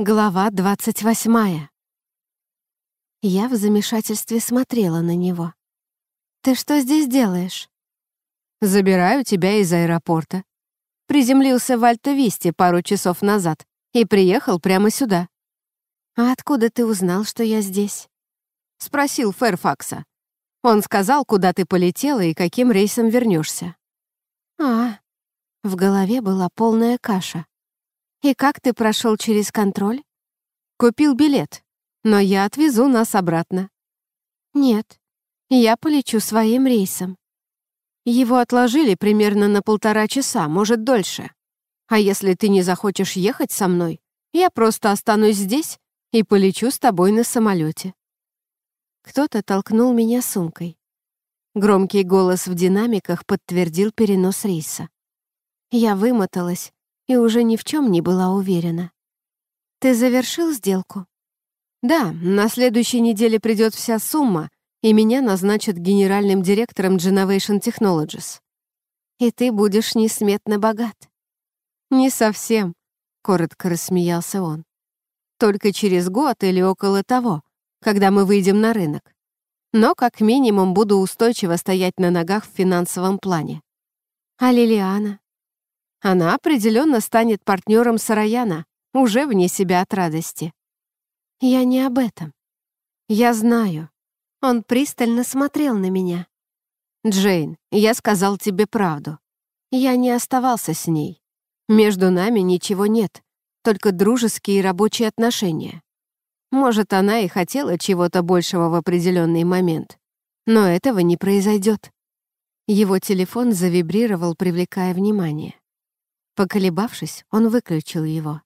Глава 28 Я в замешательстве смотрела на него. «Ты что здесь делаешь?» «Забираю тебя из аэропорта». Приземлился в Альто-Висте пару часов назад и приехал прямо сюда. «А откуда ты узнал, что я здесь?» Спросил Фэрфакса. Он сказал, куда ты полетела и каким рейсом вернешься. «А...» В голове была полная каша. «И как ты прошел через контроль?» «Купил билет, но я отвезу нас обратно». «Нет, я полечу своим рейсом». «Его отложили примерно на полтора часа, может, дольше. А если ты не захочешь ехать со мной, я просто останусь здесь и полечу с тобой на самолете. Кто-то толкнул меня сумкой. Громкий голос в динамиках подтвердил перенос рейса. Я вымоталась и уже ни в чем не была уверена. «Ты завершил сделку?» «Да, на следующей неделе придет вся сумма, и меня назначат генеральным директором Genovation Technologies». «И ты будешь несметно богат». «Не совсем», — коротко рассмеялся он. «Только через год или около того, когда мы выйдем на рынок. Но как минимум буду устойчиво стоять на ногах в финансовом плане». «А Лилиана?» Она определенно станет партнером Сараяна, уже вне себя от радости. Я не об этом. Я знаю. Он пристально смотрел на меня. Джейн, я сказал тебе правду. Я не оставался с ней. Между нами ничего нет, только дружеские и рабочие отношения. Может, она и хотела чего-то большего в определенный момент, но этого не произойдет. Его телефон завибрировал, привлекая внимание. Поколебавшись, он выключил его.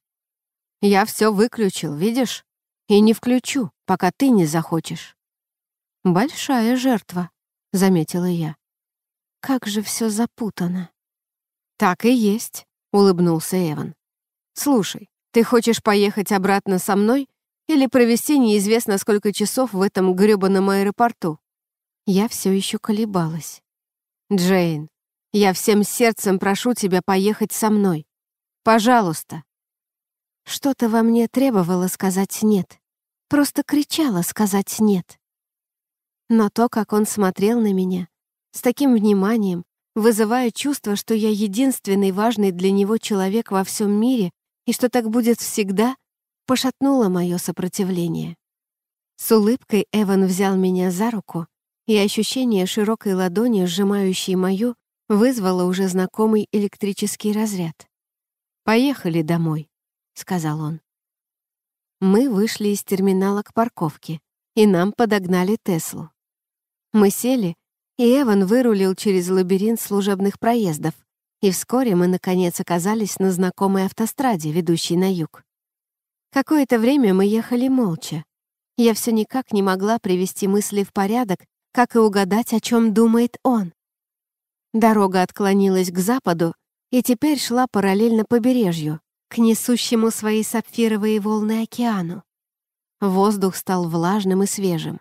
«Я все выключил, видишь? И не включу, пока ты не захочешь». «Большая жертва», — заметила я. «Как же все запутано». «Так и есть», — улыбнулся Эван. «Слушай, ты хочешь поехать обратно со мной или провести неизвестно сколько часов в этом грёбаном аэропорту?» Я все еще колебалась. «Джейн, я всем сердцем прошу тебя поехать со мной. Пожалуйста». Что-то во мне требовало сказать «нет». Просто кричало сказать «нет». Но то, как он смотрел на меня, с таким вниманием, вызывая чувство, что я единственный важный для него человек во всем мире и что так будет всегда, пошатнуло мое сопротивление. С улыбкой Эван взял меня за руку, и ощущение широкой ладони, сжимающей мою, вызвало уже знакомый электрический разряд. «Поехали домой», — сказал он. Мы вышли из терминала к парковке, и нам подогнали Теслу. Мы сели, и Эван вырулил через лабиринт служебных проездов, и вскоре мы, наконец, оказались на знакомой автостраде, ведущей на юг. Какое-то время мы ехали молча. Я все никак не могла привести мысли в порядок, как и угадать, о чем думает он. Дорога отклонилась к западу и теперь шла параллельно побережью, к несущему свои сапфировые волны океану. Воздух стал влажным и свежим.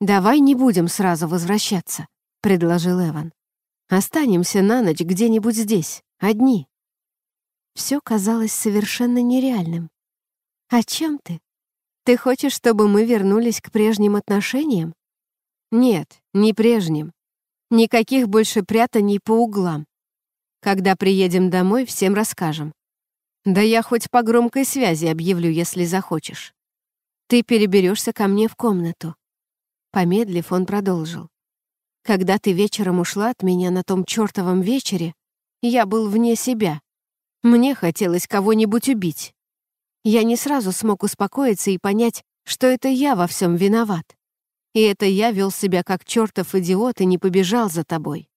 «Давай не будем сразу возвращаться», — предложил Эван. «Останемся на ночь где-нибудь здесь, одни». Все казалось совершенно нереальным. «О чем ты? Ты хочешь, чтобы мы вернулись к прежним отношениям?» «Нет, не прежним. Никаких больше прятаний по углам. Когда приедем домой, всем расскажем. Да я хоть по громкой связи объявлю, если захочешь. Ты переберешься ко мне в комнату. Помедлив, он продолжил. Когда ты вечером ушла от меня на том чертовом вечере, я был вне себя. Мне хотелось кого-нибудь убить. Я не сразу смог успокоиться и понять, что это я во всем виноват. И это я вел себя как чертов идиот и не побежал за тобой.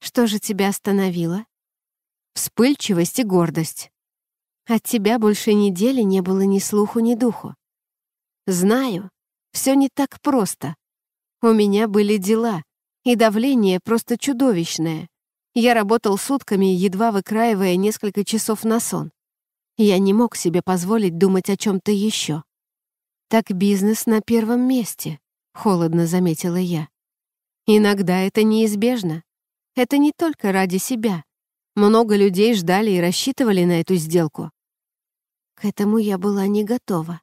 Что же тебя остановило? Вспыльчивость и гордость. От тебя больше недели не было ни слуху, ни духу. Знаю, все не так просто. У меня были дела, и давление просто чудовищное. Я работал сутками, едва выкраивая несколько часов на сон. Я не мог себе позволить думать о чем-то еще. Так бизнес на первом месте. — холодно заметила я. «Иногда это неизбежно. Это не только ради себя. Много людей ждали и рассчитывали на эту сделку». К этому я была не готова.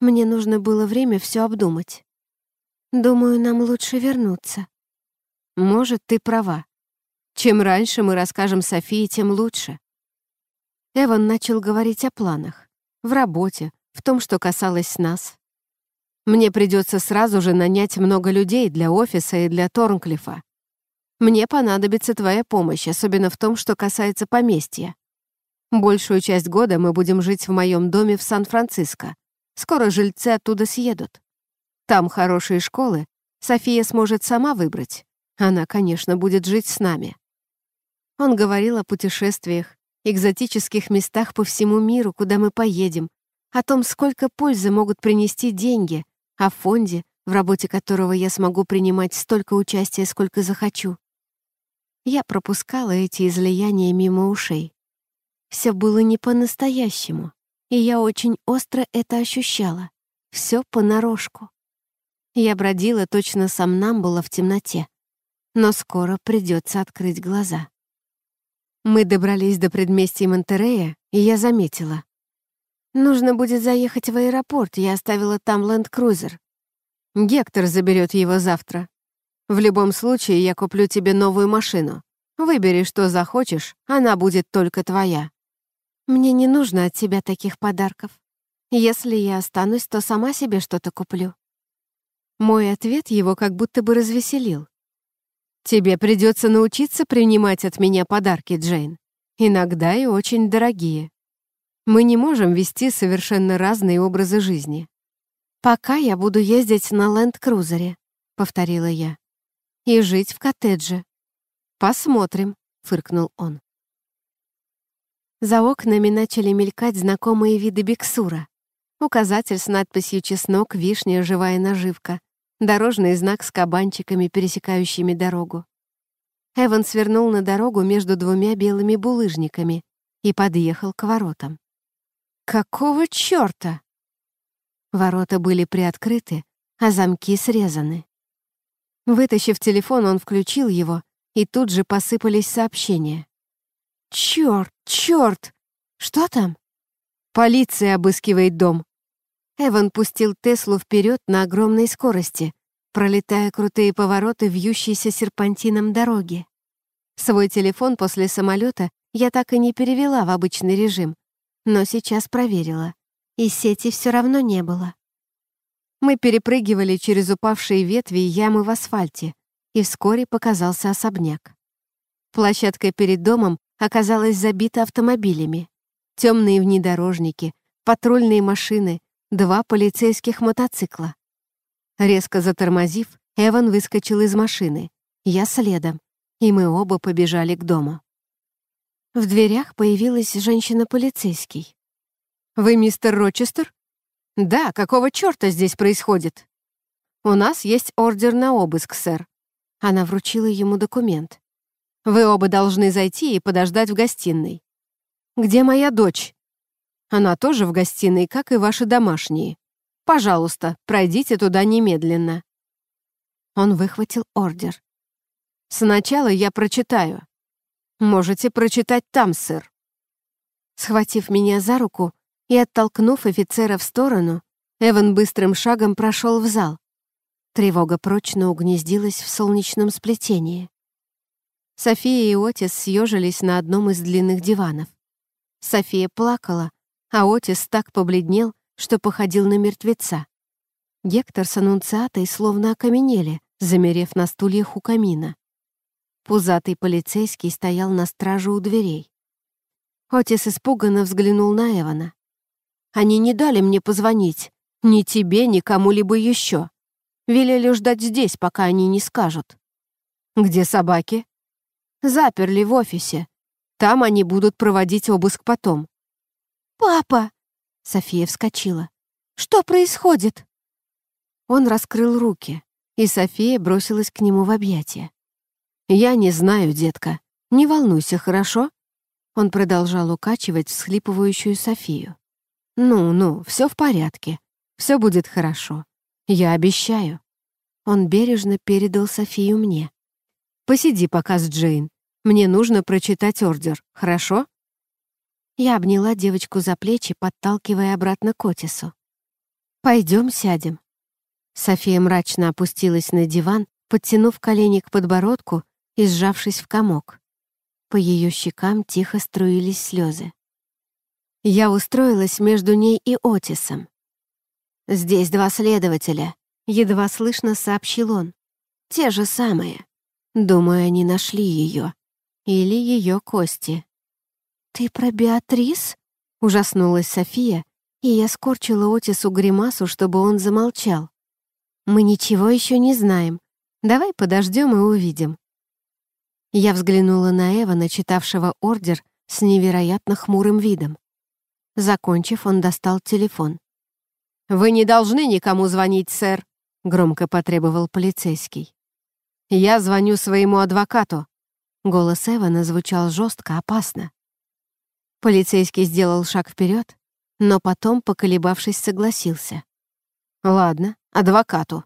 Мне нужно было время все обдумать. Думаю, нам лучше вернуться. Может, ты права. Чем раньше мы расскажем Софии, тем лучше. Эван начал говорить о планах. В работе, в том, что касалось нас. Мне придется сразу же нанять много людей для офиса и для Торнклифа. Мне понадобится твоя помощь, особенно в том, что касается поместья. Большую часть года мы будем жить в моем доме в Сан-Франциско. Скоро жильцы оттуда съедут. Там хорошие школы, София сможет сама выбрать. Она, конечно, будет жить с нами. Он говорил о путешествиях, экзотических местах по всему миру, куда мы поедем, о том, сколько пользы могут принести деньги — о фонде, в работе которого я смогу принимать столько участия, сколько захочу. Я пропускала эти излияния мимо ушей. Все было не по-настоящему, и я очень остро это ощущала. Все понарошку. Я бродила точно сам нам было в темноте, но скоро придется открыть глаза. Мы добрались до предместья Монтерея, и я заметила. «Нужно будет заехать в аэропорт, я оставила там ленд-крузер. Гектор заберет его завтра. В любом случае, я куплю тебе новую машину. Выбери, что захочешь, она будет только твоя. Мне не нужно от тебя таких подарков. Если я останусь, то сама себе что-то куплю». Мой ответ его как будто бы развеселил. «Тебе придется научиться принимать от меня подарки, Джейн. Иногда и очень дорогие». Мы не можем вести совершенно разные образы жизни. «Пока я буду ездить на ленд-крузере», — повторила я, — «и жить в коттедже». «Посмотрим», — фыркнул он. За окнами начали мелькать знакомые виды биксура. Указатель с надписью «Чеснок», «Вишня», «Живая наживка», дорожный знак с кабанчиками, пересекающими дорогу. Эван свернул на дорогу между двумя белыми булыжниками и подъехал к воротам. Какого чёрта? Ворота были приоткрыты, а замки срезаны. Вытащив телефон, он включил его, и тут же посыпались сообщения. «Чёрт, чёрт! Что там?» «Полиция обыскивает дом». Эван пустил Теслу вперед на огромной скорости, пролетая крутые повороты вьющейся серпантином дороги. Свой телефон после самолета я так и не перевела в обычный режим, но сейчас проверила. И сети все равно не было. Мы перепрыгивали через упавшие ветви и ямы в асфальте, и вскоре показался особняк. Площадка перед домом оказалась забита автомобилями. Темные внедорожники, патрульные машины, два полицейских мотоцикла. Резко затормозив, Эван выскочил из машины, я следом, и мы оба побежали к дому. В дверях появилась женщина-полицейский. «Вы мистер Рочестер?» «Да, какого черта здесь происходит?» «У нас есть ордер на обыск, сэр». Она вручила ему документ. «Вы оба должны зайти и подождать в гостиной». «Где моя дочь?» «Она тоже в гостиной, как и ваши домашние. Пожалуйста, пройдите туда немедленно». Он выхватил ордер. «Сначала я прочитаю», Можете прочитать там, сэр». Схватив меня за руку и оттолкнув офицера в сторону, Эван быстрым шагом прошел в зал. Тревога прочно угнездилась в солнечном сплетении. София и Отис съежились на одном из длинных диванов. София плакала, а Отис так побледнел, что походил на мертвеца. Гектор с аннунциатой словно окаменели, замерев на стульях у камина. Пузатый полицейский стоял на страже у дверей. Отис испуганно взглянул на Эвана. «Они не дали мне позвонить. Ни тебе, ни кому-либо еще. Велели ждать здесь, пока они не скажут». «Где собаки?» «Заперли в офисе. Там они будут проводить обыск потом». «Папа!» — София вскочила. «Что происходит?» Он раскрыл руки, и София бросилась к нему в объятия. «Я не знаю, детка. Не волнуйся, хорошо?» Он продолжал укачивать всхлипывающую Софию. «Ну-ну, все в порядке. Все будет хорошо. Я обещаю». Он бережно передал Софию мне. «Посиди пока с Джейн. Мне нужно прочитать ордер, хорошо?» Я обняла девочку за плечи, подталкивая обратно к Отису. «Пойдем сядем». София мрачно опустилась на диван, подтянув колени к подбородку и сжавшись в комок. По ее щекам тихо струились слезы. Я устроилась между ней и Отисом. «Здесь два следователя», — едва слышно сообщил он. «Те же самые. Думаю, они нашли ее. Или ее кости». «Ты про Беатрис?» — ужаснулась София, и я скорчила Отису гримасу, чтобы он замолчал. «Мы ничего еще не знаем. Давай подождем и увидим. Я взглянула на Эва, начитавшего ордер с невероятно хмурым видом. Закончив, он достал телефон. «Вы не должны никому звонить, сэр», — громко потребовал полицейский. «Я звоню своему адвокату». Голос Эвана звучал жестко, опасно. Полицейский сделал шаг вперед, но потом, поколебавшись, согласился. «Ладно, адвокату».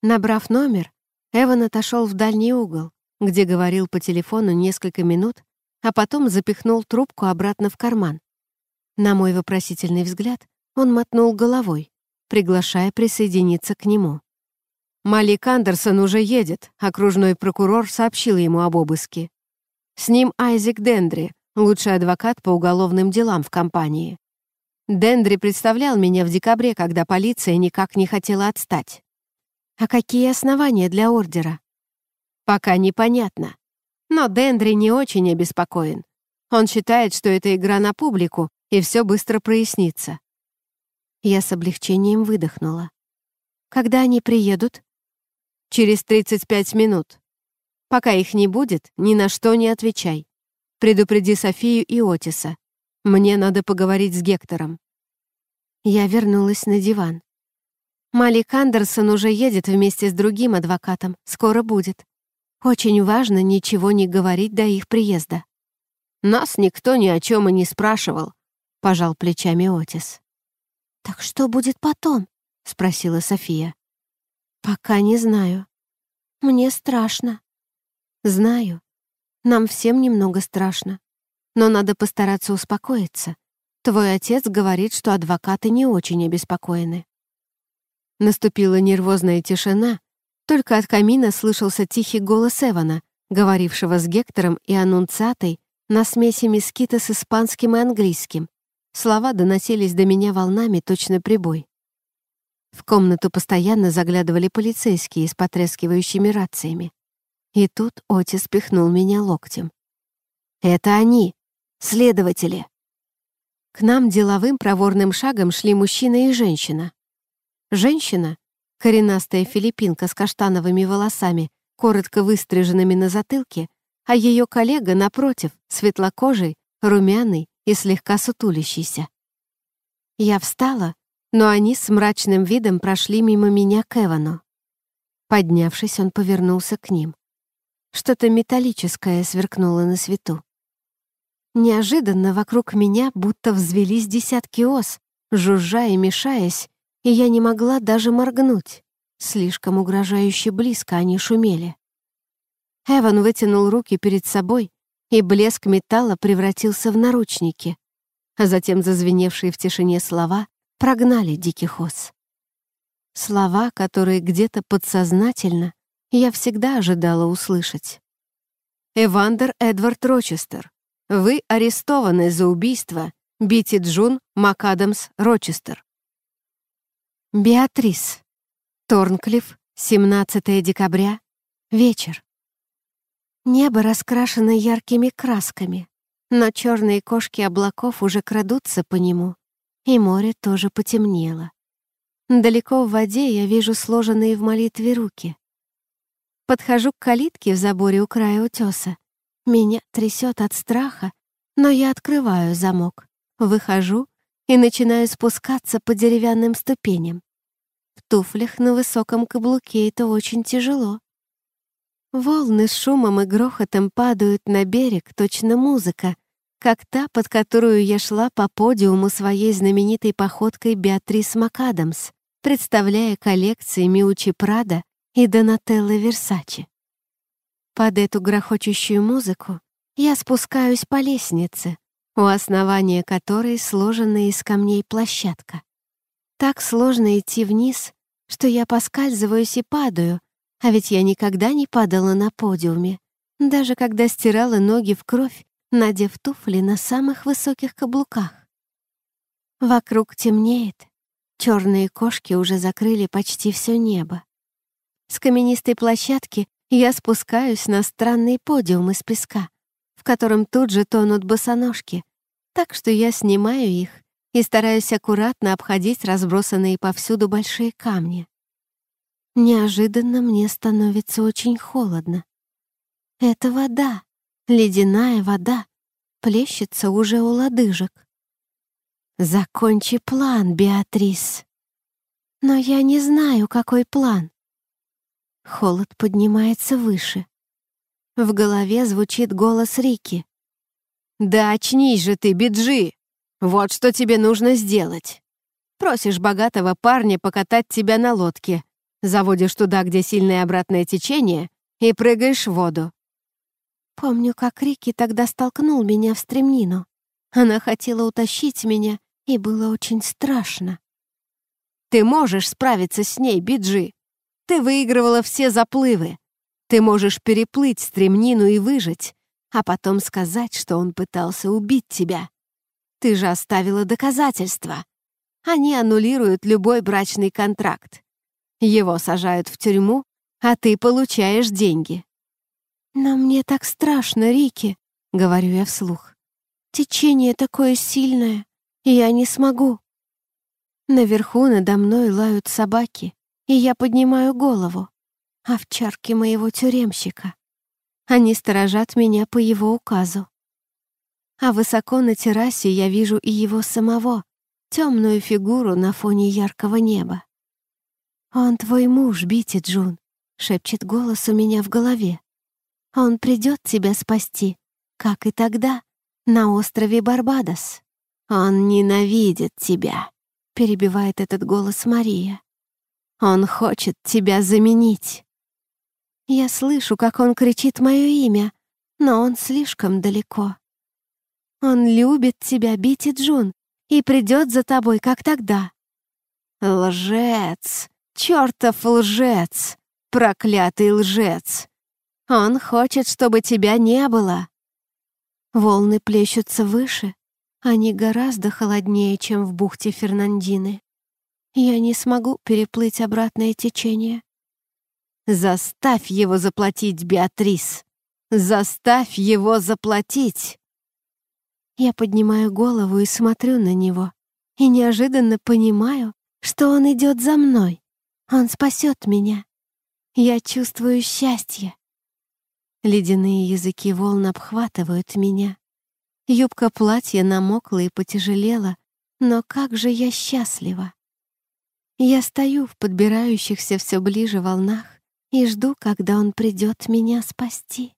Набрав номер, Эван отошел в дальний угол, где говорил по телефону несколько минут, а потом запихнул трубку обратно в карман. На мой вопросительный взгляд он мотнул головой, приглашая присоединиться к нему. Малик Андерсон уже едет, окружной прокурор сообщил ему об обыске. С ним Айзек Дендри, лучший адвокат по уголовным делам в компании. Дендри представлял меня в декабре, когда полиция никак не хотела отстать. А какие основания для ордера? Пока непонятно. Но Дендри не очень обеспокоен. Он считает, что это игра на публику, и все быстро прояснится. Я с облегчением выдохнула. Когда они приедут? Через 35 минут. Пока их не будет, ни на что не отвечай. Предупреди Софию и Отиса. Мне надо поговорить с Гектором. Я вернулась на диван. Малик Андерсон уже едет вместе с другим адвокатом. Скоро будет. Очень важно ничего не говорить до их приезда. Нас никто ни о чем и не спрашивал, пожал плечами Отис. Так что будет потом? спросила София. Пока не знаю. Мне страшно. Знаю. Нам всем немного страшно. Но надо постараться успокоиться. Твой отец говорит, что адвокаты не очень обеспокоены. Наступила нервозная тишина, только от камина слышался тихий голос Эвана, говорившего с Гектором и Анунцатой на смеси мискита с испанским и английским. Слова доносились до меня волнами, точно прибой. В комнату постоянно заглядывали полицейские с потрескивающими рациями. И тут Отис пихнул меня локтем. «Это они! Следователи!» К нам деловым проворным шагом шли мужчина и женщина. Женщина, Коренастая филиппинка с каштановыми волосами, коротко выстриженными на затылке, а ее коллега, напротив, светлокожий, румяный и слегка сутулящийся. Я встала, но они с мрачным видом прошли мимо меня к Эвану. Поднявшись, он повернулся к ним. Что-то металлическое сверкнуло на свету. Неожиданно вокруг меня будто взвелись десятки ос, жужжа и мешаясь, и я не могла даже моргнуть. Слишком угрожающе близко они шумели. Эван вытянул руки перед собой, и блеск металла превратился в наручники, а затем зазвеневшие в тишине слова прогнали диких ос. Слова, которые где-то подсознательно я всегда ожидала услышать. «Эвандер Эдвард Рочестер, вы арестованы за убийство Бити Джун МакАдамс Рочестер. Беатрис. Торнклифф, 17 декабря. Вечер. Небо раскрашено яркими красками, но черные кошки облаков уже крадутся по нему, и море тоже потемнело. Далеко в воде я вижу сложенные в молитве руки. Подхожу к калитке в заборе у края утеса. Меня трясет от страха, но я открываю замок, выхожу — и начинаю спускаться по деревянным ступеням. В туфлях на высоком каблуке это очень тяжело. Волны с шумом и грохотом падают на берег, точно музыка, как та, под которую я шла по подиуму своей знаменитой походкой Беатрис МакАдамс, представляя коллекции Миучи Прада и Донателлы Версачи. Под эту грохочущую музыку я спускаюсь по лестнице, у основания которой сложена из камней площадка. Так сложно идти вниз, что я поскальзываюсь и падаю, а ведь я никогда не падала на подиуме, даже когда стирала ноги в кровь, надев туфли на самых высоких каблуках. Вокруг темнеет, черные кошки уже закрыли почти все небо. С каменистой площадки я спускаюсь на странный подиум из песка, в котором тут же тонут босоножки, так что я снимаю их и стараюсь аккуратно обходить разбросанные повсюду большие камни. Неожиданно мне становится очень холодно. Это вода, ледяная вода, плещется уже у лодыжек. Закончи план, Беатрис. Но я не знаю, какой план. Холод поднимается выше. В голове звучит голос Рики. «Да очнись же ты, Биджи! Вот что тебе нужно сделать. Просишь богатого парня покатать тебя на лодке, заводишь туда, где сильное обратное течение, и прыгаешь в воду». Помню, как Рики тогда столкнул меня в стремнину. Она хотела утащить меня, и было очень страшно. «Ты можешь справиться с ней, Биджи. Ты выигрывала все заплывы. Ты можешь переплыть стремнину и выжить а потом сказать, что он пытался убить тебя. Ты же оставила доказательства. Они аннулируют любой брачный контракт. Его сажают в тюрьму, а ты получаешь деньги. «Но мне так страшно, Рики», — говорю я вслух. «Течение такое сильное, и я не смогу». Наверху надо мной лают собаки, и я поднимаю голову. А Овчарки моего тюремщика. Они сторожат меня по его указу. А высоко на террасе я вижу и его самого, темную фигуру на фоне яркого неба. «Он твой муж, Бити Джун», — шепчет голос у меня в голове. «Он придет тебя спасти, как и тогда, на острове Барбадос». «Он ненавидит тебя», — перебивает этот голос Мария. «Он хочет тебя заменить». Я слышу, как он кричит мое имя, но он слишком далеко. Он любит тебя, Бити Джун, и придет за тобой, как тогда. Лжец! Чертов лжец! Проклятый лжец! Он хочет, чтобы тебя не было. Волны плещутся выше, они гораздо холоднее, чем в бухте Фернандины. Я не смогу переплыть обратное течение. Заставь его заплатить, Беатрис! Заставь его заплатить!» Я поднимаю голову и смотрю на него. И неожиданно понимаю, что он идет за мной. Он спасет меня. Я чувствую счастье. Ледяные языки волн обхватывают меня. Юбка платья намокла и потяжелела, но как же я счастлива! Я стою в подбирающихся все ближе волнах, и жду, когда он придет меня спасти.